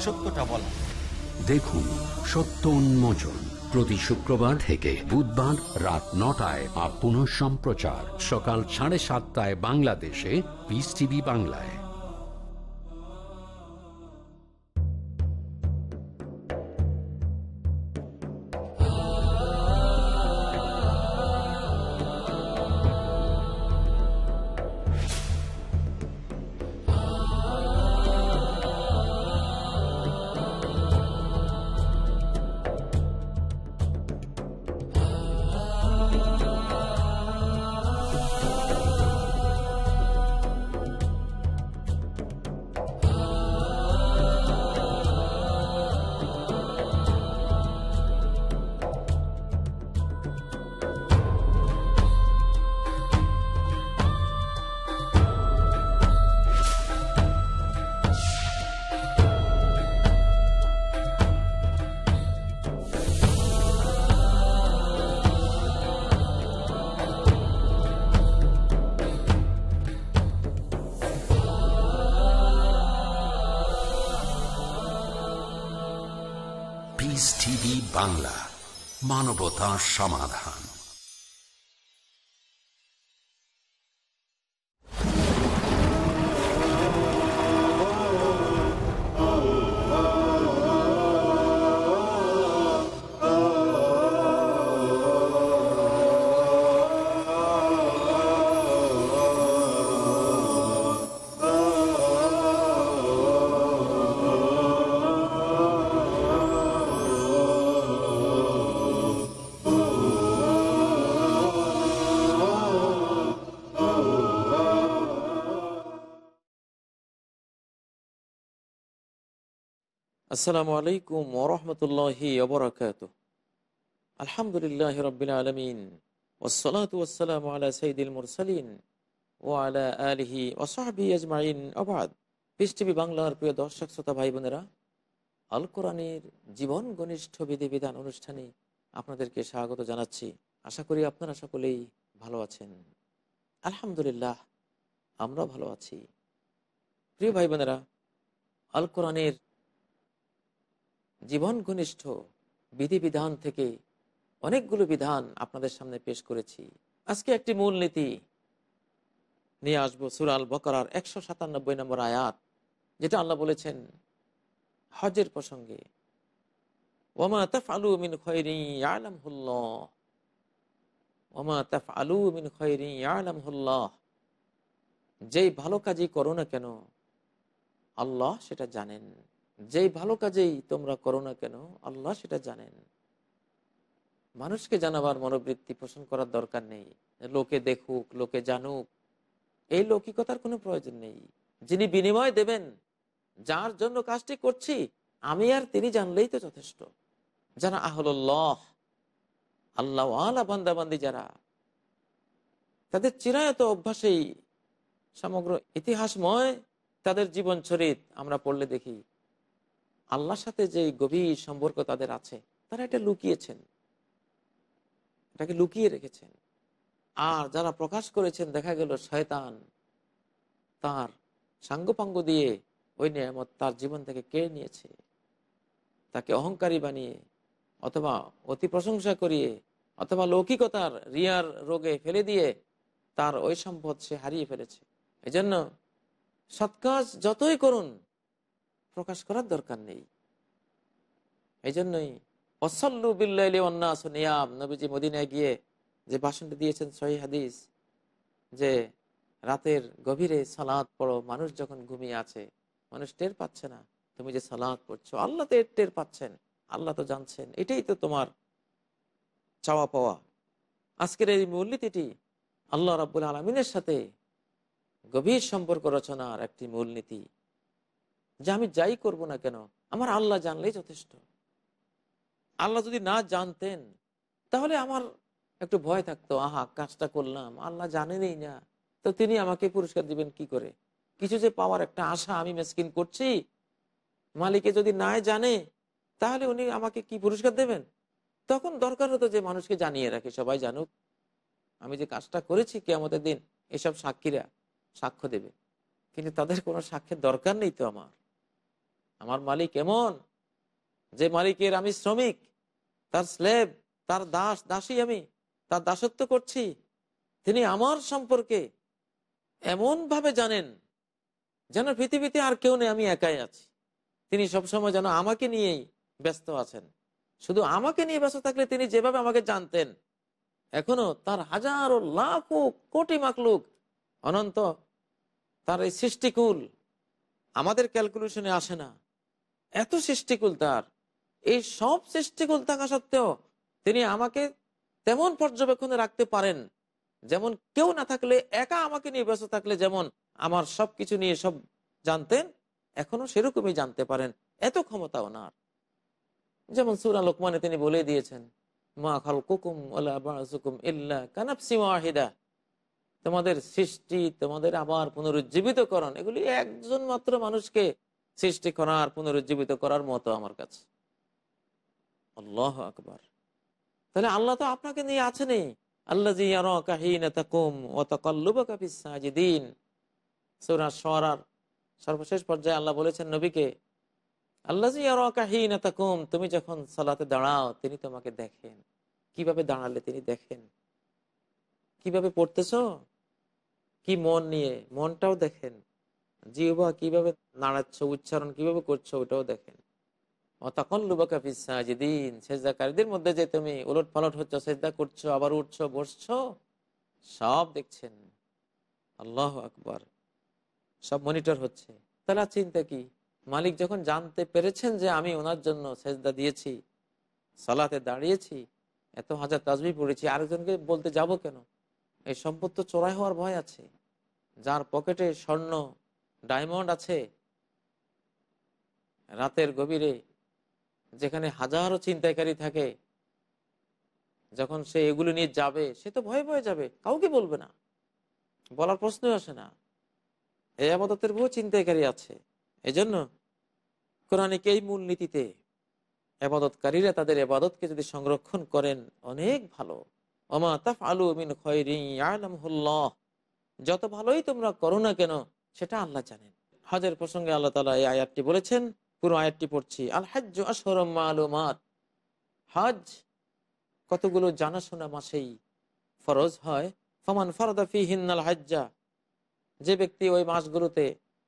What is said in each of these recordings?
সত্যটা বলা। দেখুন, সত্য উন্মোচন প্রতি শুক্রবার থেকে বুধবার রাত নটায় আর পুনঃ সম্প্রচার সকাল সাড়ে সাতটায় বাংলাদেশে পিস টিভি বাংলায়। মানবতা সমাধান। আসসালামু আলাইকুম ওরহমতুল্লাহি অবরাকাত আলহামদুলিল্লাহ রবিল আলমিন। ওসলাত ওসালাম আলা সঈদুল মুরসালিন ও আলা আলহি ওসাহাবি আজমাইন। আবাদ পিস টিভি বাংলার প্রিয় দর্শক, শ্রোতা ভাই বোনেরা, আল কোরআনের জীবন ঘনিষ্ঠ বিধি বিধান অনুষ্ঠানে আপনাদেরকে স্বাগত জানাচ্ছি। আশা করি আপনারা সকলেই ভালো আছেন। আলহামদুলিল্লাহ আমরা ভালো আছি। প্রিয় ভাই বোনেরা, আল কোরআনের জীবন ঘনিষ্ঠ বিধিবিধান থেকে অনেকগুলো বিধান আপনাদের সামনে পেশ করেছি। আজকে একটি মূল নীতি নিয়ে আসব সুরাল বকরার একশো সাতানব্বই নম্বর আয়াত, যেটা আল্লাহ বলেছেন হজের প্রসঙ্গে ওমা তফ আলু মিন খৈরি আলমহুল্লাহ ওমা তফ আলু মিন খৈরি আলমহুল্লাহ যেই ভালো কাজই করো না কেন, আল্লাহ সেটা জানেন। যেই ভালো কাজেই তোমরা করো না কেন, আল্লাহ সেটা জানেন। মানুষকে জানাবার মনোবৃত্তি পোষণ করার দরকার নেই। লোকে দেখুক, লোকে জানুক, এই লৌকিকতার কোনো প্রয়োজন নেই। যিনি বিনিময় দেবেন, যার জন্য কাজটি করছি, আমি আর তিনি জানলেই তো যথেষ্ট। যারা আহল্লাহ আল্লাহ আলা বান্দাবান্দি যারা, তাদের চিরায়ত অভ্যাসেই সমগ্র ইতিহাসময় তাদের জীবন চরিত আমরা পড়লে দেখি আল্লাহর সাথে যে গভীর সম্পর্ক তাদের আছে, তারা এটা লুকিয়েছেন। এটাকে লুকিয়ে রেখেছেন। আর যারা প্রকাশ করেছেন, দেখা গেল শয়তান তার সাঙ্গপাঙ্গ দিয়ে ওই নিয়ামত তার জীবন থেকে কেড়ে নিয়েছে। তাকে অহংকারী বানিয়ে অথবা অতি প্রশংসা করিয়ে অথবা লৌকিকতার রিয়ার রোগে ফেলে দিয়ে তার ওই সম্পদ সে হারিয়ে ফেলেছে। এজন্য সৎকাজ যতই করুন প্রকাশ করার দরকার নেই। এই জন্যই অসল্লু বিল্লাম নবীজি মদিনায় গিয়ে যে ভাষণটা দিয়েছেন সহি হাদিস, যে রাতের গভীরে সালাদ পড়ো, মানুষ যখন ঘুমিয়ে আছে, মানুষ টের পাচ্ছে না, তুমি যে সালাদ পড়ছো, আল্লাহ তো টের পাচ্ছেন, আল্লাহ তো জানছেন, এটাই তো তোমার চাওয়া পাওয়া। আজকের এই মূলনীতিটি আল্লাহ রাবুল আলমিনের সাথে গভীর সম্পর্ক রচনার একটি মূলনীতি। যে আমি যাই করব না কেন? আমার আল্লাহ জানলেই যথেষ্ট। আল্লাহ যদি না জানতেন, তাহলে আমার একটু ভয় থাকতো। আহা, কাজটা করলাম, আল্লাহ জানেনই না। তো তিনি আমাকে পুরস্কার দিবেন কি করে? কিছু যে পাওয়ার একটা আশা আমি মেসকিন করছি, মালিকে যদি না জানে, তাহলে উনি আমাকে কি পুরস্কার দেবেন? তখন দরকার হতো যে মানুষকে জানিয়ে রাখে, সবাই জানুক। আমি যে কাজটা করেছি কে আমাদের দিন, এসব সাক্ষীরা সাক্ষ্য দেবে। কিন্তু তাদের কোনো সাক্ষ্যের দরকার নেই তো আমার। আমার মালিক এমন যে মালিকের আমি শ্রমিক, তার স্লেব, তার দাস, দাসী আমি, তার দাসত্ব করছি। তিনি আমার সম্পর্কে এমন ভাবে জানেন যেন পৃথিবীতে আর কেউ নেই, আমি একাই আছি। তিনি সবসময় যেন আমাকে নিয়েই ব্যস্ত আছেন। শুধু আমাকে নিয়ে ব্যস্ত থাকলে তিনি যেভাবে আমাকে জানতেন, এখনও তার হাজারো, লাখো, কোটি মাকলুক অনন্ত তার এই সৃষ্টিকুল আমাদের ক্যালকুলেশনে আসে না। এত সৃষ্টিকুল তার। এই সব সৃষ্টিকুল থাকা সত্ত্বেও তিনি আমাকে তেমন পর্যবেক্ষণে রাখতে পারেন, যেমন কেউ না থাকলে, একা আমাকে নিয়ে ব্যস্ত থাকলে যেমন আমার সবকিছু নিয়ে সব জানতেন, এখনও সেরকমই জানতে পারেন। এত ক্ষমতা ওনার। যেমন সুরা লোকমানে তিনি বলে দিয়েছেন, মা খাল কুকুম ইল্লা তোমাদের সৃষ্টি, তোমাদের আবার পুনরুজ্জীবিত করণ এগুলি একজন মাত্র মানুষকে সৃষ্টি করার পুনরুজ্জীবিত করার মতো আমার কাছে। আল্লাহ আকবার। তাহলে আল্লাহ তো আপনাকে নিয়ে আছেনই। আল্লাহ সর্বশেষ পর্যায়ে আল্লাহ বলেছেন, নবীকে আল্লাহ তুমি যখন সালাতে দাঁড়াও, তিনি তোমাকে দেখেন। কীভাবে দাঁড়ালে তিনি দেখেন? কীভাবে পড়তেছ? কি মন নিয়ে? মনটাও দেখেন। জিহবা কীভাবে নাড়াচ্ছ, উচ্চারণ কীভাবে করছ, ওটাও দেখেন। অতকল্লুবাকাফিসাজিদিন সেজদাকারীদের মধ্যে যে তুমি উলট পালট হচ্ছ, সেজদা করছ, আবার উঠছো, বসছো, সব দেখছেন। আল্লাহ আকবার। সব মনিটর হচ্ছে। তাহলে চিন্তা কি? মালিক যখন জানতে পেরেছেন যে আমি ওনার জন্য সেজদা দিয়েছি, সালাতে দাঁড়িয়েছি, এত হাজার তাজবি পড়েছি, আরেকজনকে বলতে যাব কেন? এই সম্পদ তো চোরাই হওয়ার ভয় আছে। যার পকেটে স্বর্ণ ডায়মন্ড আছে। রাতের গভীরে যেখানে হাজারো চিন্তাকারী থাকে, যখন সে এগুলো নিয়ে যাবে, সে তো ভয়ে ভয়ে যাবে, কাউকে বলবে না। বলার প্রশ্নই আসে না। এই আবাদতের বহু চিন্তাকারী আছে। এজন্য কোরআনিক এই মূলনীতিতে আবাদতকারীরা তাদের আবাদতকে যদি সংরক্ষণ করেন, অনেক ভালো। অমা তাফ আলু মিন খয়রিয়ালামহুল্লাহ যত ভালোই তোমরা করো না কেন সেটা আল্লাহ জানেন। হজের প্রসঙ্গে আল্লাহ তালা এই আয়াতটি বলেছেন, পুরো আয়াতটি পড়ছি আল হাজ আলমাত হজ কতগুলো জানাশোনা মাসেই ফরজ হয়। ফমান ফরদাফি হিন্নাল হাজ্জা। যে ব্যক্তি ওই মাসগুলোতে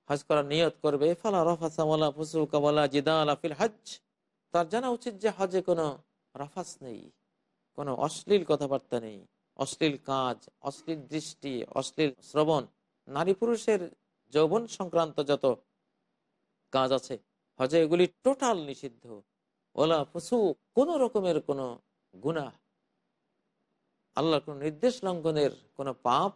হজ করার নিয়ত করবে, ফালা রফাসামলা ফুসুকাওয়ালা জিদালা ফিল হজ তার জানা উচিত যে হজে কোনো রাফাস নেই, কোনো অশ্লীল কথাবার্তা নেই, অশ্লীল কাজ, অশ্লীল দৃষ্টি, অশ্লীল শ্রবণ। নারী পুরুষের যৌবন সংক্রান্ত যত কাজ আছে হজে এগুলি টোটাল নিষিদ্ধ। ওলা পশু কোন রকমের কোন গুণা আল্লাহর কোন নির্দেশ লঙ্ঘনের কোন পাপ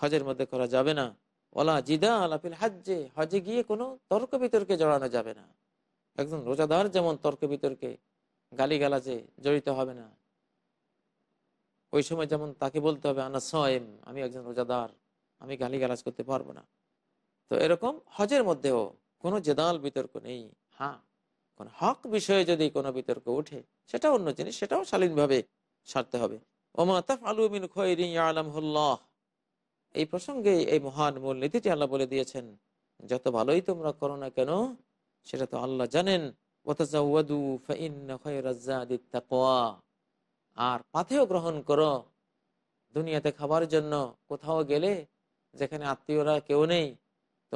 হজের মধ্যে করা যাবে না। ওলা জিদা আলাফিল হাজ্যে হজে গিয়ে কোনো তর্ক বিতর্কে জড়ানো যাবে না। একজন রোজাদার যেমন তর্ক বিতর্কে গালিগালাজে জড়িত হবে না। ওই সময় যেমন তাকে বলতে হবে, আনা সয়েম, আমি একজন রোজাদার, আমি গালিগালাজ করতে পারব না। তো এরকম হজের মধ্যেও কোনো জেদাল বিতর্ক নেই। হ্যাঁ কোন হক বিষয়ে যদি কোনো বিতর্ক উঠে সেটা অন্য জিনিস, সেটাও শালীনভাবে সারতে হবে। এই প্রসঙ্গে এই মহান মূল নীতিটি আল্লাহ বলে দিয়েছেন, যত ভালোই তোমরা করো না কেন, সেটা তো আল্লাহ জানেন। আর পাথেও গ্রহণ করো। দুনিয়াতে খাবার জন্য কোথাও গেলে যেখানে আত্মীয়রা কেউ নেই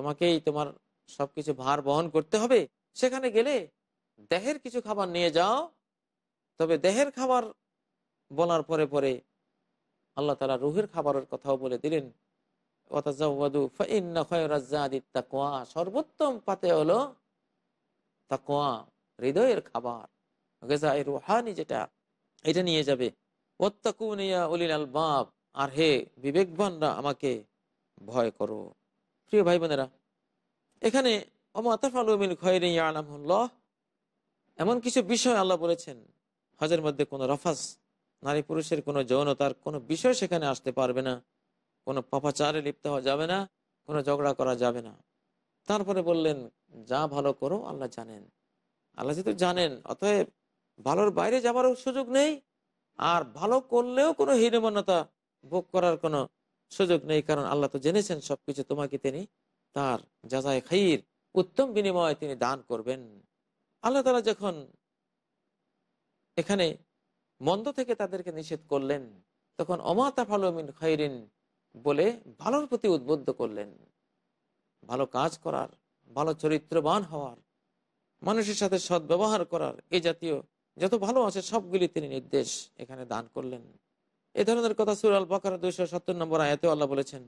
তোমাকেই তোমার সবকিছু ভার বহন করতে হবে। সেখানে গেলে দেহের কিছু খাবার নিয়ে যাও। তবে দেহের খাবার বলার পরে পরে আল্লাহ তালা রুহের খাবারের কথাও বলে দিলেন সর্বোত্তম পাতে হলো তাকোয়া হৃদয়ের খাবার। রুহানি যেটা, এটা নিয়ে যাবে। বাব আর হে বিবেকবানরা, আমাকে ভয় করো। প্রিয় ভাই বোনেরা এখানে এমন কিছু বিষয় আল্লাহ বলেছেন। হজের মধ্যে কোনো রফাস, নারী পুরুষের কোনো যৌনতার কোনো বিষয় সেখানে আসতে পারবে না। কোনো পাপাচারে লিপ্ত হওয়া যাবে না, কোনো ঝগড়া করা যাবে না। তারপরে বললেন, যা ভালো করো, আল্লাহ জানেন। আল্লাহ যেহেতু জানেন, অতএব ভালোর বাইরে যাবারও সুযোগ নেই, আর ভালো করলেও কোনো হীনমন্যতা ভোগ করার কোনো সুযোগ নেই, কারণ আল্লাহ তো জেনেছেন সবকিছু। তোমাকে তিনি তার যাজায় খাইর, উত্তম বিনিময়ে তিনি দান করবেন। আল্লাহ তালা যখন এখানে মন্দ থেকে তাদেরকে নিষেধ করলেন, তখন অমাতা ফালমিন খৈরিন বলে ভালোর প্রতি উদ্বুদ্ধ করলেন। ভালো কাজ করার, ভালো চরিত্রবান হওয়ার, মানুষের সাথে সদ্ব্যবহার করার এই জাতীয় যত ভালো আছে সবগুলি তিনি নির্দেশ এখানে দান করলেন। এ ধরনের কথা সুরাল বাকার দুইশো সত্তর নম্বর আয়াতে আল্লাহ বলেছেন,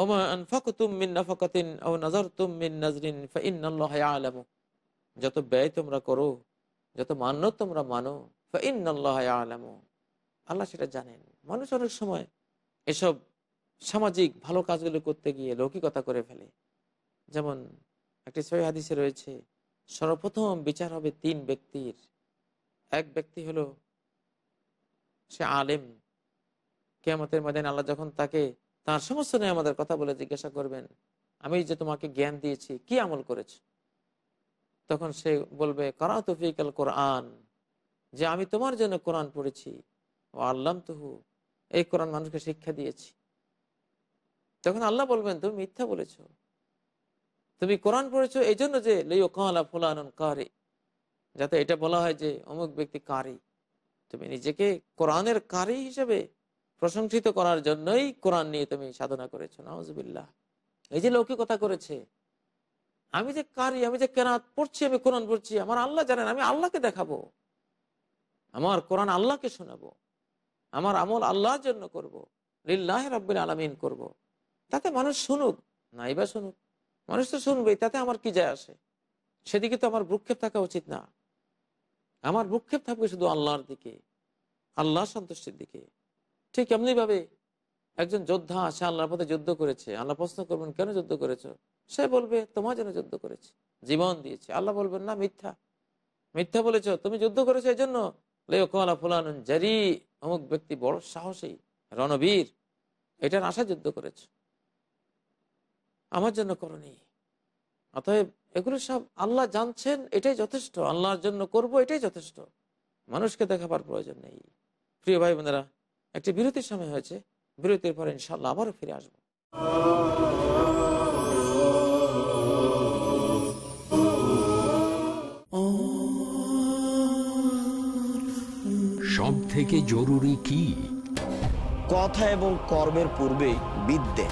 ওমা আনফাকুতুম মিন নাফাকাতিন আও নাযারতুম মিন নাজরিন ফাইন্নাল্লাহা ইয়ালামু। যত ব্যয় তোমরা করো, যত মান্য তোমরা মানো, ফাইন্নাল্লাহা ইয়ালামু। আল্লাহ সেটা জানেন। মানুষ অনেক সময় এসব সামাজিক ভালো কাজগুলো করতে গিয়ে লৌকিকতা করে ফেলে। যেমন একটি সহি হাদিসে রয়েছে, সর্বপ্রথম বিচার হবে তিন ব্যক্তির। এক ব্যক্তি হলো সে আলেম কেয়ামতের ময়দানে আল্লাহ যখন তাকে তার সমস্ত নিয়ে আমাদের কথা বলে জিজ্ঞাসা করবেন, আমি যে তোমাকে জ্ঞান দিয়েছি, কি আমল করেছ? তখন সে বলবে করা তফিকাল কোরআন, যে আমি তোমার জন্য কোরআন পড়েছি। ও আল্লাম তহু এই কোরআন মানুষকে শিক্ষা দিয়েছি। তখন আল্লাহ বলবেন, তুমি মিথ্যা বলেছ। তুমি কোরআন পড়েছো এই জন্য যে লেও কালা ফুলান কারে, যাতে এটা বলা হয় যে, অমুক ব্যক্তি কারি। তুমি নিজেকে কোরআনের কারি হিসেবে প্রশংসিত করার জন্যই কোরআন নিয়ে তুমি সাধনা করেছ নওয়াজবিল্লাহ এই যে লৌকিকতা করেছে। আমি যে কারি, আমি যে কেরাত পড়ছি, আমি কোরআন পড়ছি, আমার আল্লাহ জানেন, আমি আল্লাহকে দেখাবো। আমার কোরআন আল্লাহকে শোনাবো। আমার আমল আল্লাহর জন্য করব। লিল্লাহ রব্বিল আলমিন করব। তাতে মানুষ শুনুক, নাই বা শুনুক। মানুষ তো শুনবেই, তাতে আমার কি যায় আসে? সেদিকে তো আমার ভ্রুক্ষেপ থাকা উচিত না। আমার ভ্রুক্ষেপ থাকবে শুধু আল্লাহর দিকে আল্লাহ সন্তুষ্টির দিকে। ঠিক এমনি ভাবে একজন যোদ্ধা সে আল্লাহর পথে যুদ্ধ করেছে। আল্লাহ প্রশ্ন করবেন, কেন যুদ্ধ করেছ? সে বলবে, তোমার জন্য যুদ্ধ করেছে। জীবন দিয়েছে। আল্লাহ বলবেন, না, মিথ্যা। মিথ্যা বলেছ, তুমি যুদ্ধ করেছ এই জন্য জারি। অমুক ব্যক্তি বড় সাহসী, রণবীর, এটার আশা যুদ্ধ করেছ। আমার জন্য করনি। অতএব এগুলো সব আল্লাহ জানছেন, এটাই যথেষ্ট। আল্লাহর জন্য করব, এটাই যথেষ্ট। মানুষকে দেখাবার প্রয়োজন নেই। প্রিয় ভাই বোনেরা একটি বিরতির সময় হয়েছে। বিরতির পরে ইনশাল্লাহ আবারও ফিরে আসব। সব থেকে জরুরি কি? কথা এবং কর্মের পূর্বে বিদ্যে।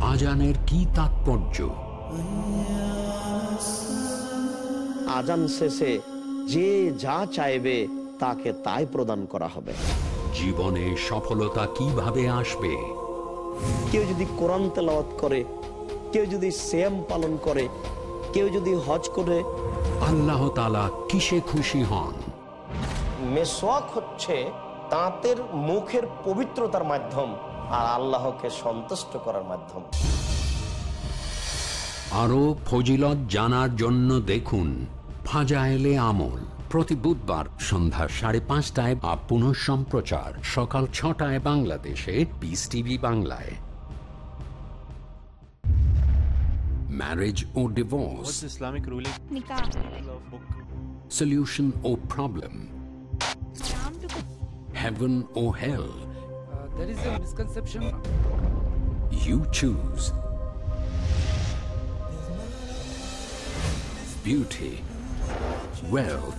আজানের কি তাৎপর্য? আজান শেষে যে যা চাইবে তাকে তাই প্রদান করা হবে। জীবনে সফলতা কীভাবে আসবে? কেউ যদি কোরআন তেলাওয়াত করে কেউ যদি শ্যাম পালন করে কেউ যদি হজ করে আল্লাহ তালা কিসে খুশি হন? মেসোয়াক হচ্ছে তাঁতের মুখের পবিত্রতার মাধ্যম আর আল্লাহকে সন্তুষ্ট করার মাধ্যম। আরও ফজিলত জানার জন্য দেখুন ফাজাইলে আমল। প্রতি বুধবার সন্ধ্যা সাড়ে পাঁচটায় বা পুনঃ সম্প্রচার সকাল ছটায় বাংলাদেশে পিস টিভি বাংলায় marriage O divorce? Nikah. Love solution or problem heaven or hell Uh, there is a misconception. you choose beauty wealth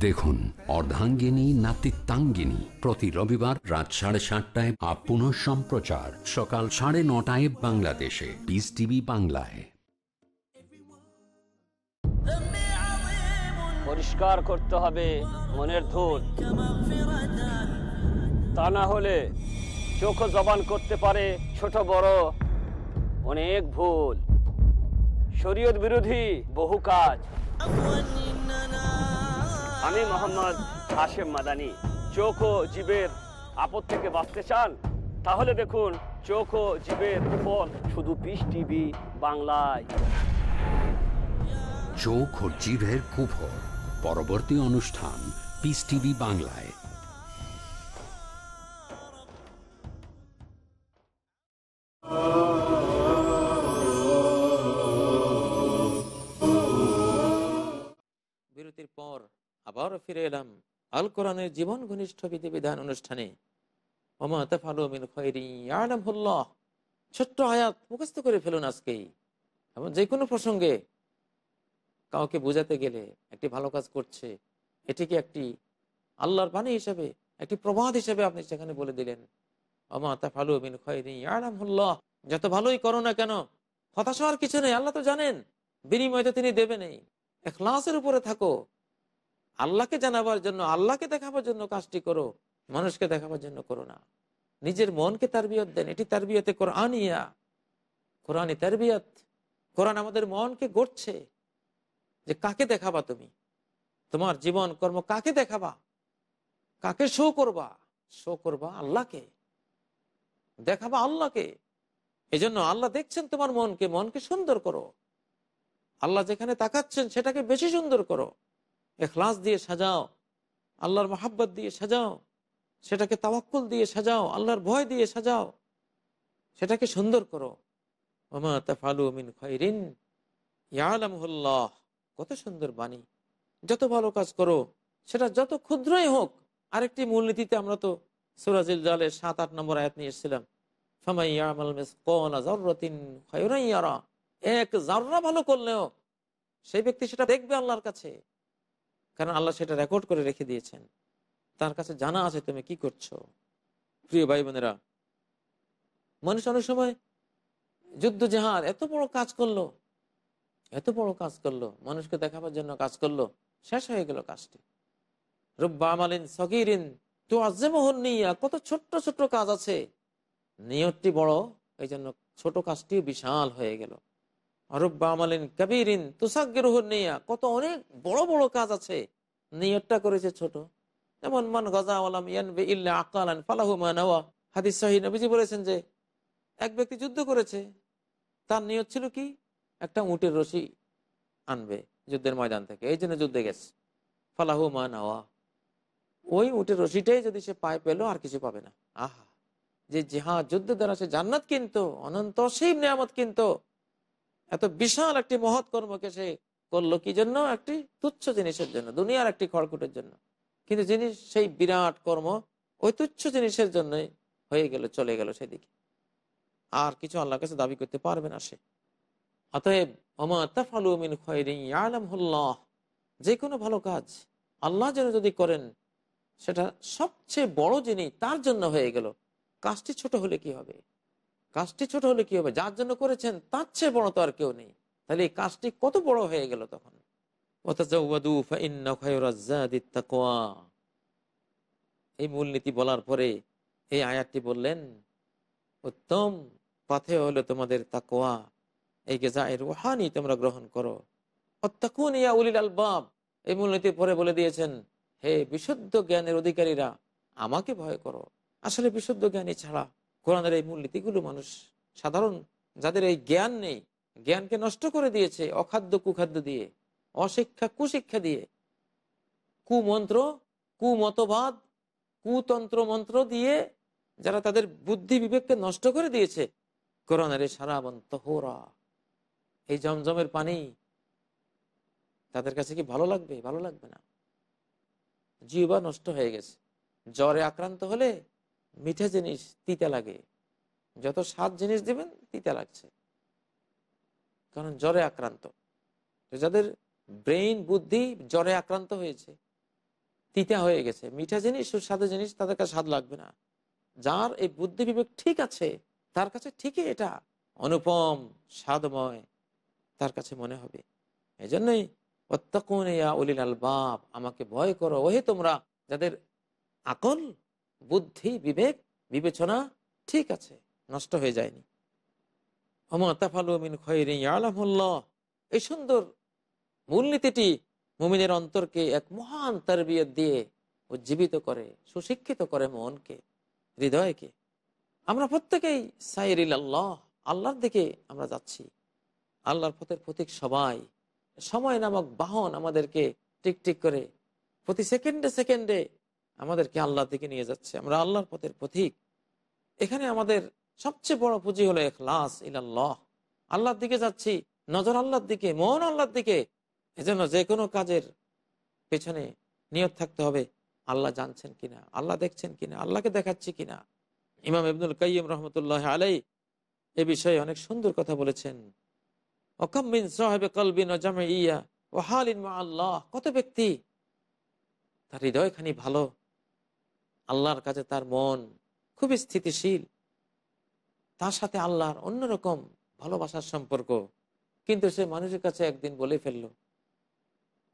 দেখুন অর্ধাঙ্গিনী, নাতিত্বাঙ্গিনী। প্রতি রবিবার রাত সাড়ে সাতটায় আপ পুনঃ সম্প্রচার। সকাল সাড়ে নটায় বাংলাদেশে। পিস টিভি বাংলায়। পরিষ্কার করতে হবে মনের ধূল। তা না হলে চোখ জবান করতে পারে ছোট বড় অনেক ভুল। শরীয়ত বিরোধী বহু কাজ। আমি মোহাম্মদ হাশেম মাদানি, চোখ ও জীবের আপদ থেকে বাঁচতে চান? তাহলে দেখুন, চোখ ও জীবের ফল শুধু পিস টিভি বাংলায়। চোখ ও জীবের কুফর, পরবর্তী অনুষ্ঠান পিস টিভি বাংলায়। Oh আবার ফিরে এলাম আল কোরআনের জীবন ঘনিষ্ঠ বিধিবিধান অনুষ্ঠানে। ছোট্ট আয়াত মুখস্থ করে ফেলুন আজকেই। এবং যে কোনো প্রসঙ্গে কাউকে বোঝাতে গেলে একটি ভালো কাজ করছে। এটিকে একটি আল্লাহর বাণী হিসেবে, একটি প্রবাদ হিসেবে আপনি সেখানে বলে দিলেন। অমা তাফালু মিন খৈরি ইয়ালামহুল্লাহ। যত ভালোই করো না কেন, হতাশ হওয়ার কিছু নেই, আল্লাহ তো জানেন। বিনিময় তো তিনি দেবে নেই এখলাসের উপরে থাকো। আল্লাহকে জানাবার জন্য, আল্লাহকে দেখাবার জন্য কাজটি করো, মানুষকে দেখাবার জন্য করো না। নিজের মনকে তারবিয়ত দেন, এটি তারবিয়তে কোরআনিয়া। কোরআনই তারবিয়ত, কোরআন আমাদের মনকে গড়ছে যে কাকে দেখাবা তুমি? তোমার জীবন কর্ম কাকে দেখাবা? কাকে শো করবা? শো করবা আল্লাহকে। দেখাবা আল্লাহকে। এজন্য আল্লাহ দেখছেন তোমার মনকে মনকে সুন্দর করো। আল্লাহ যেখানে তাকাচ্ছেন সেটাকে বেশি সুন্দর করো। এখলাস দিয়ে সাজাও, আল্লাহর মহাব্বত দিয়ে সাজাও, সেটাকে তাওয়াক্কুল দিয়ে সাজাও, আল্লাহর ভয় দিয়ে সাজাও, সেটাকে সুন্দর করো। ওমা তাফালু মিন খৈরিন ইয়ালামহুল্লাহ, কত সুন্দর বাণী। যত ভালো কাজ করো, সেটা যত ক্ষুদ্রই হোক, আরেকটি মূলনীতিতে আমরা তো সুরাজিল জালের সাত, আট নম্বর আয়াত নিয়ে এসেছিলাম। এক জাররা ভালো করলেও, সেই ব্যক্তি সেটা দেখবে আল্লাহর কাছে। কারণ আল্লাহ সেটা রেকর্ড করে রেখে দিয়েছেন। তার কাছে জানা আছে তুমি কি করছ। প্রিয় ভাই বোনেরা, মানুষ অনেক সময় যুদ্ধ জাহাজ এত বড় কাজ করল, এত বড় কাজ করল, মানুষকে দেখাবার জন্য কাজ করল, শেষ হয়ে গেল কাজটি। রব্বা আমালিন সগিরিন তো আজমোহন নিয়া কত ছোট্ট ছোট্ট কাজ আছে। নিয়তটি বড় এই জন্য ছোট কাজটিও বিশাল হয়ে গেল। নিয়া, কত অনেক বড় বড় কাজ আছে। নিয়তটা করেছে ছোট। যেমন মান গজা ইল্লা আকালান হাদিস বলেছেন যে, এক ব্যক্তি যুদ্ধ করেছে, তার নিয়ত ছিল কি? একটা উটের রশি আনবে যুদ্ধের ময়দান থেকে। এই জন্য যুদ্ধে গেছে। ফালাহু মা নাওয়া। ওই উটের রশিটাই যদি সে পায় পেল, আর কিছু পাবে না। আহা! যে জিহাদ, যুদ্ধ দ্বারা সে জান্নাত কিন্তু, অনন্ত অসীম নিয়ামত কিন্তু। এত বিশাল একটি মহৎ কর্মকে সে করল কি জন্য? একটি তুচ্ছ জিনিসের জন্য, দুনিয়ার একটি খড়কুটের জন্য। কিন্তু জিনিস সেই বিরাট কর্ম, ওই তুচ্ছ জিনিসের জন্যই হয়ে গেল, চলে গেল সেদিকে। আর কিছু আল্লাহর কাছে দাবি করতে পারবে না সে। অতএব যে কোনো ভালো কাজ আল্লাহ যেন যদি করেন, সেটা সবচেয়ে বড় জিনিস তার জন্য হয়ে গেল। কাজটি ছোট হলে কি হবে? কাজটি ছোট হলে কি হবে? যার জন্য করেছেন, তার চেয়ে বড় তো আর কেউ নেই। তাহলে এই কাজটি কত বড় হয়ে গেল তখন? এই মূলনীতি বলার পরে এই আয়াতটি বললেন, উত্তম পথে হলো তোমাদের তাকোয়া এই গেজায়ের রুহানি তোমরা গ্রহণ করো। অত্যাকুন ইয়া উলিল আলবাব। এই মূলনীতি পরে বলে দিয়েছেন, হে বিশুদ্ধ জ্ঞানের অধিকারীরা, আমাকে ভয় করো। আসলে বিশুদ্ধ জ্ঞানী ছাড়া কোরআনের এই মূলনীতিগুলো মানুষ সাধারণ যাদের এই জ্ঞান নেই, জ্ঞানকে নষ্ট করে দিয়েছে অখাদ্য কুখাদ্য দিয়ে, অশিক্ষা কুশিক্ষা দিয়ে। কুমন্ত্র, কুমতবাদ কুতন্ত্র মন্ত্র দিয়ে যারা তাদের বুদ্ধি বিবেককে নষ্ট করে দিয়েছে, কোরআনের সারাবন তহরা, এই জমজমের পানি, তাদের কাছে কি ভালো লাগবে? ভালো লাগবে না। জিহবা নষ্ট হয়ে গেছে। জ্বরে আক্রান্ত হলে মিঠা জিনিস তিতা লাগে। যত স্বাদ জিনিস দিবেন, তিতা লাগছে। কারণ জ্বরে আক্রান্ত। যাদের ব্রেইন বুদ্ধি জ্বরে আক্রান্ত হয়েছে, তিতা হয়ে গেছে। মিঠা জিনিস, সুস্বাদু জিনিস, তাদের কাছে স্বাদ লাগবে না। যার এই বুদ্ধি বিবেক ঠিক আছে, তার কাছে ঠিকই এটা। অনুপম, স্বাদময়, তার কাছে মনে হবে। এই জন্যই অত্যাকুন উলিল আলবাব, আমাকে ভয় করো। ওহে তোমরা, যাদের আকল বুদ্ধি, বিবেক, বিবেচনা ঠিক আছে, নষ্ট হয়ে যায়নি। এই সুন্দর মূলনীতিটি মুমিনের অন্তরকে এক মহান তরবিয়ত দিয়ে উজ্জীবিত করে, সুশিক্ষিত করে মনকে, হৃদয়কে। আমরা প্রত্যেকেই সাইরিল আল্লাহ আল্লাহর দিকে আমরা যাচ্ছি। আল্লাহর পথের প্রতীক সবাই। সময় নামক বাহন আমাদেরকে টিক টিক করে প্রতি সেকেন্ডে সেকেন্ডে আমাদেরকে আল্লাহর দিকে নিয়ে যাচ্ছে। আমরা আল্লাহর পথের পথিক এখানে আমাদের সবচেয়ে বড় পুঁজি হলো এখলাস ইলাল্লাহ। আল্লাহর দিকে যাচ্ছি, নজর আল্লাহর দিকে, মন আল্লাহর দিকে। এজন্য যে কোনো কাজের পেছনে নিয়ত থাকতে হবে, আল্লাহ জানছেন কিনা, আল্লাহ দেখছেন কিনা, আল্লাহকে দেখাচ্ছি কিনা। ইমাম ইবনুল কাইম রহমতুল্লাহ আলাই এ বিষয়ে অনেক সুন্দর কথা বলেছেন। অকামিন সাহেবে কলবিন ইয়া ও হালিন মা আল্লাহ। কত ব্যক্তি তার হৃদয়খানি ভালো আল্লাহর কাছে তার মন খুবই স্থিতিশীল। তার সাথে আল্লাহর অন্যরকম ভালোবাসার সম্পর্ক। কিন্তু সে মানুষের কাছে একদিন বলে ফেলল,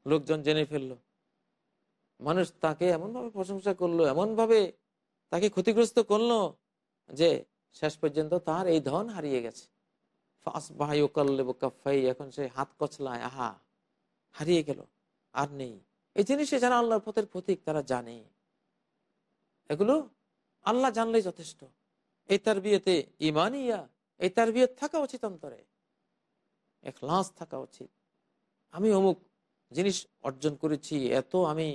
লোকজন জেনে ফেলল। মানুষ তাকে এমনভাবে প্রশংসা করল, এমনভাবে তাকে ক্ষতিগ্রস্ত করল যে শেষ পর্যন্ত তার এই ধন হারিয়ে গেছে। ফাঁস বাহাই কাফাই এখন সে হাত কচলায়, আহা, হারিয়ে গেল, আর নেই। এই জিনিসে যারা আল্লাহর পথের প্রতীক, তারা জানে। এগুলো আল্লাহ জানলেই যথেষ্ট। এই তার বিয়েতে ইমানিয়া এই তার বিয়ে থাকা উচিত অন্তরে। এক এখলাস থাকা উচিত। আমি অমুক জিনিস অর্জন করেছি, এত আমি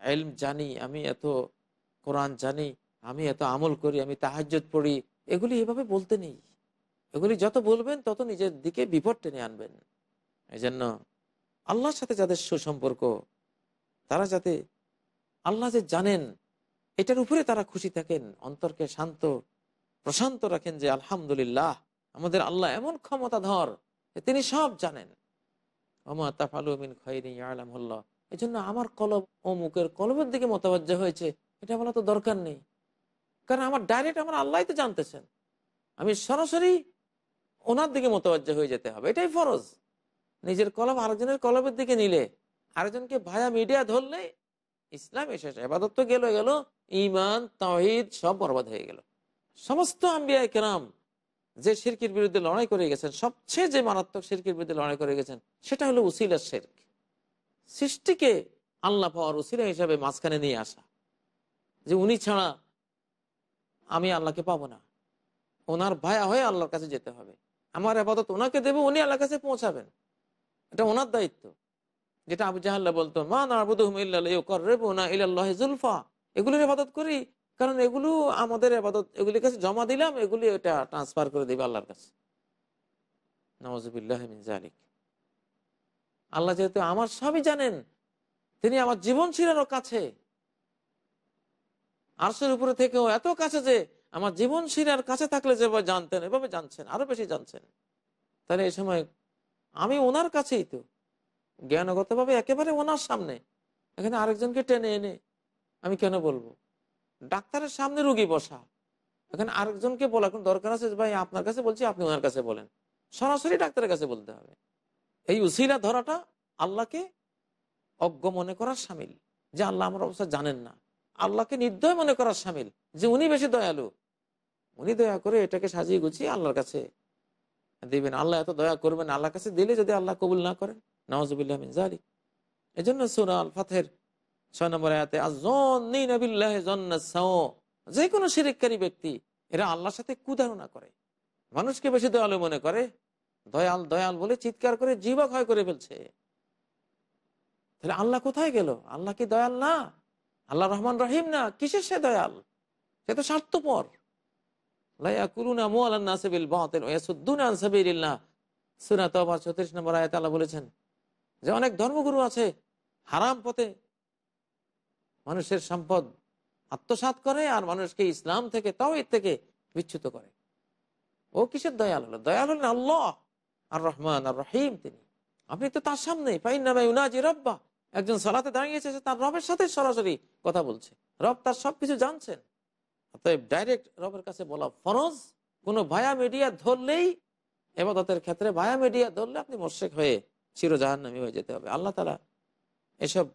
এলম জানি, আমি এত কোরআন জানি, আমি এত আমল করি, আমি তাহাজ্জত পড়ি, এগুলি এভাবে বলতে নেই। এগুলি যত বলবেন, তত নিজের দিকে বিপদ টেনে আনবেন। এই জন্য আল্লাহর সাথে যাদের সুসম্পর্ক, তারা যাতে আল্লাহ যে জানেন এটার উপরে তারা খুশি থাকেন, অন্তরকে শান্ত, প্রশান্ত রাখেন যে, আলহামদুলিল্লাহ, আমাদের আল্লাহ এমন ক্ষমতাধর তিনি সব জানেন। এই জন্য আমার কলব অমুকের কলবের দিকে মতবাজ্য হয়েছে, এটা বলা তো দরকার নেই। কারণ আমার ডাইরেক্ট আমার আল্লাহ তো জানতেছেন। আমি সরাসরি ওনার দিকে মতবাজ্য হয়ে যেতে হবে, এটাই ফরজ। নিজের কলব আরেকজনের কলবের দিকে নিলে, আরেকজনকে ভায়া মিডিয়া ধরলে, ইসলাম এসে এবাদত তো গেল গেল। ইমান তাহিদ সব বরবাদ হয়ে গেল। সমস্ত আম্বিয়া কেরাম যে সিরকির বিরুদ্ধে লড়াই করে গেছেন, সবচেয়ে যে মারাত্মক সিরকির বিরুদ্ধে লড়াই করে গেছেন, সেটা হলো উসিলা শেরক। সৃষ্টিকে আল্লাহ পাওয়ার উসিলা হিসাবে মাঝখানে নিয়ে আসা। যে উনি ছাড়া আমি আল্লাহকে পাবো না। ওনার ভায়া হয়ে আল্লাহর কাছে যেতে হবে। আমার আপাতত ওনাকে দেবো, উনি আল্লাহর কাছে পৌঁছাবেন। এটা ওনার দায়িত্ব। যেটা আবু জাহাল্লাহ বলতো, মা না জুলফা এগুলির আবাদত করি, কারণ এগুলো আমাদের আবাদত এগুলির কাছে জমা দিলাম, এগুলি ওটা ট্রান্সফার করে দিবে আল্লাহর কাছে। নওয়াজবিল্লাহ আল্লাহ যেহেতু আমার সবই জানেন, তিনি আমার জীবন ছিলেন ও কাছে। আরশের উপরে থেকেও এত কাছে যে, আমার জীবন শিরার কাছে থাকলে যেভাবে জানতেন, এভাবে জানছেন, আরও বেশি জানছেন। তাহলে এই সময় আমি ওনার কাছেই তো। জ্ঞানগত ভাবে একেবারে ওনার সামনে। এখানে আরেকজনকে টেনে এনে আমি কেন বলব? ডাক্তারের সামনে রুগী বসা। এখানে আরেকজনকে বলা কোন দরকার আছে ভাই, আপনার কাছে বলছি, আপনি ওনার কাছে বলেন। সরাসরি ডাক্তারের কাছে বলতে হবে। এই উসিলা ধরাটা আল্লাহকে অজ্ঞ মনে করার সামিল, যে আল্লাহ আমার অবস্থা জানেন না। আল্লাহকে নির্দয় মনে করার সামিল, যে উনি বেশি দয়ালু। উনি দয়া করে এটাকে সাজিয়ে গুছিয়ে আল্লাহর কাছে দিবেন। আল্লাহ এত দয়া করবেন, আল্লাহর কাছে দিলে যদি আল্লাহ কবুল না করেন জালি এই জন্য সুরা আল ফাতের ছয় নম্বর আয়াতে যে কোনো সিরিককারী ব্যক্তি, এরা আল্লাহর সাথে কুধারণা করে। মানুষকে বেশি দয়ালু মনে করে, দয়াল দয়াল বলে চিৎকার করে জীবা ক্ষয় করে ফেলছে। তাহলে আল্লাহ কোথায় গেল? আল্লাহ কি দয়াল না? আল্লাহ রহমান রহিম না? কিসের সে দয়াল? সে তো স্বার্থপর। বলেছেন যে, অনেক ধর্মগুরু আছে, হারাম পথে মানুষের সম্পদ আত্মসাত করে আর মানুষকে ইসলাম থেকে তাও এর থেকে বিচ্যুত করে। ও কিসের দয়াল হলো? দয়াল হলেন আল্লাহ, আর রহমান, আর রহিম তিনি। আপনি তো তার সামনে পাইনাজি রব্বা। একজন সালাতে দাঁড়িয়েছে তার রবের সাথে সরাসরি কথা বলছে। রব তার সবকিছু জানছেন। অতএব ডাইরেক্ট রবের কাছে বলা ফরজ। কোন ভায়া মিডিয়া ধরলেই, এবাদতের ক্ষেত্রে ভায়া মিডিয়া ধরলে আপনি মোর্শেক হয়ে চিরজাহান্নামি হয়ে যেতে হবে। আল্লাহ তালা এসব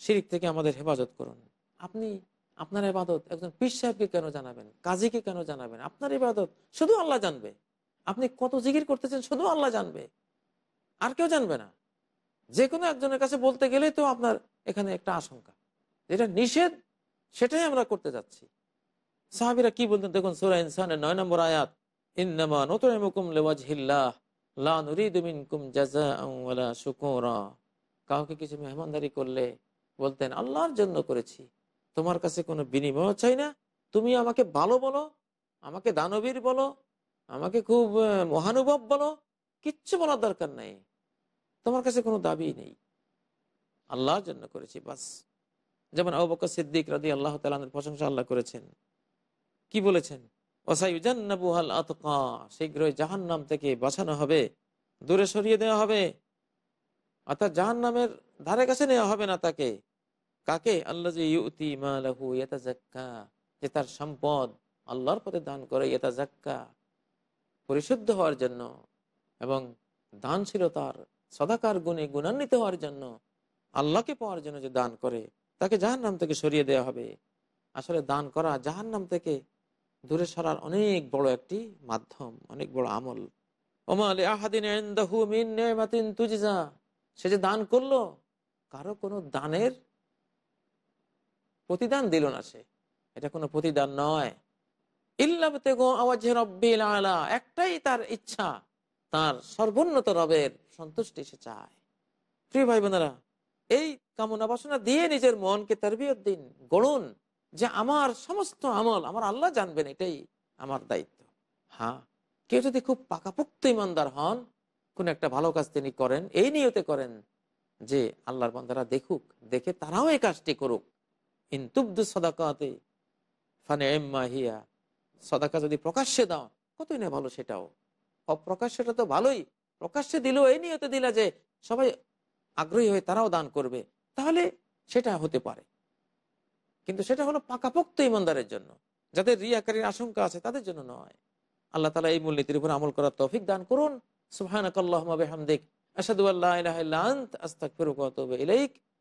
শিরিক থেকে আমাদের হেফাজত করুন। আপনি, আপনার এবাদত একজন পীর সাহেবকে কেন জানাবেন? কাজীকে কেন জানাবেন? আপনার ইবাদত শুধু আল্লাহ জানবে। আপনি কত জিকির করতেছেন শুধু আল্লাহ জানবে। আর কেউ জানবে না। যে কোনো একজনের কাছে বলতে গেলে তো আপনার এখানে একটা আশঙ্কা। যেটা নিষেধ, সেটাই আমরা করতে যাচ্ছি। সাহাবিরা কি বলতেন? দেখুন, সুরা ইনসানের নয় নম্বর আয়াত নতুন কাউকে কিছু মেহমানদারি করলে বলতেন, আল্লাহর জন্য করেছি। তোমার কাছে কোনো বিনিময় চাই না। তুমি আমাকে ভালো বলো, আমাকে দানবীর বলো, আমাকে খুব মহানুভব বলো। কিচ্ছু বলার দরকার নাই। তোমার কাছে কোনো দাবি নেই। আল্লাহর জন্য করেছি, বাস। যেমন আবু সিদ্দিক রাদি আল্লাহ তালানের প্রশংসা আল্লাহ করেছেন। কি বলেছেন? শীঘ্রই জাহান নাম থেকে বাঁচানো হবে, দূরে সরিয়ে দেওয়া হবে। অর্থাৎ জাহান নামের ধারে কাছে নেওয়া হবে না তাকে। কাকে? আল্লাহ যে ইউতি মালাহু ইয়াতাজাক্কা যে তার সম্পদ আল্লাহর পথে দান করে ইয়াতাজাক্কা পরিশুদ্ধ হওয়ার জন্য এবং দানশীলতার সদাকার গুণে গুণান্বিত হওয়ার জন্য আল্লাহকে পাওয়ার জন্য যে দান করে, তাকে জাহান নাম থেকে সরিয়ে দেওয়া হবে। আসলে দান করা জাহান নাম থেকে দূরে সরার অনেক বড় একটি মাধ্যম, অনেক বড় আমল। ওমালে আহাদিন সে যে দান করল, কারও কোনো দানের প্রতিদান দিল না সে। এটা কোনো প্রতিদান নয়। আলা। একটাই তার ইচ্ছা, তার সর্বোন্নত রবের সন্তুষ্টি সে চায়। প্রিয় ভাই বোনেরা এই কামনা বাসনা দিয়ে নিজের মনকে তারবিয়ত দিন, গড়ুন যে আমার সমস্ত আমল, আমার আল্লাহ জানবেন, এটাই আমার দায়িত্ব। হ্যাঁ কেউ যদি খুব পাকাপোক্ত ইমানদার হন, কোন একটা ভালো কাজ তিনি করেন, এই নিয়তে করেন যে আল্লাহর বান্দারা দেখুক, দেখে তারাও এই কাজটি করুক। ইন্তুব্দু সদাকাতে ফানে হিয়া। সদাকা যদি প্রকাশ্যে দাও, কতই না ভালো সেটাও। অপ্রকাশ্যটা তো ভালোই। প্রকাশ্যে দিলেও এই নিয়তে দিলা যে সবাই আগ্রহী হয়ে তারাও দান করবে, তাহলে সেটা হতে পারে। কিন্তু সেটা হলো পাকাপোক্ত ইমানদারের জন্য। যাদের রিয়াকারীর আশঙ্কা আছে, তাদের জন্য নয়। আল্লাহ তালা এই মূলনীতির উপর আমল করার তৌফিক দান করুন। সুবাহানকাল্লাহমদিক আসাদু আল্লাহ আন্ত। আস্তাগফিরুকা ওয়া আতুবু ইলাইক।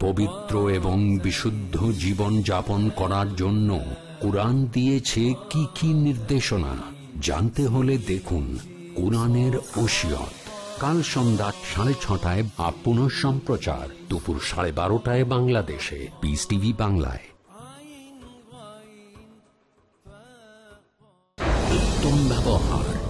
পবিত্র এবং বিশুদ্ধ জীবন যাপন করার জন্য কোরআন দিয়েছে কি কি নির্দেশনা? জানতে হলে দেখুন কোরআনের ওসিয়ত। কাল সন্ধ্যা সাড়ে ছটায় বা সম্প্রচার, দুপুর সাড়ে বারোটায় বাংলাদেশে। পিস টিভি বাংলায়। উত্তম ব্যবহার।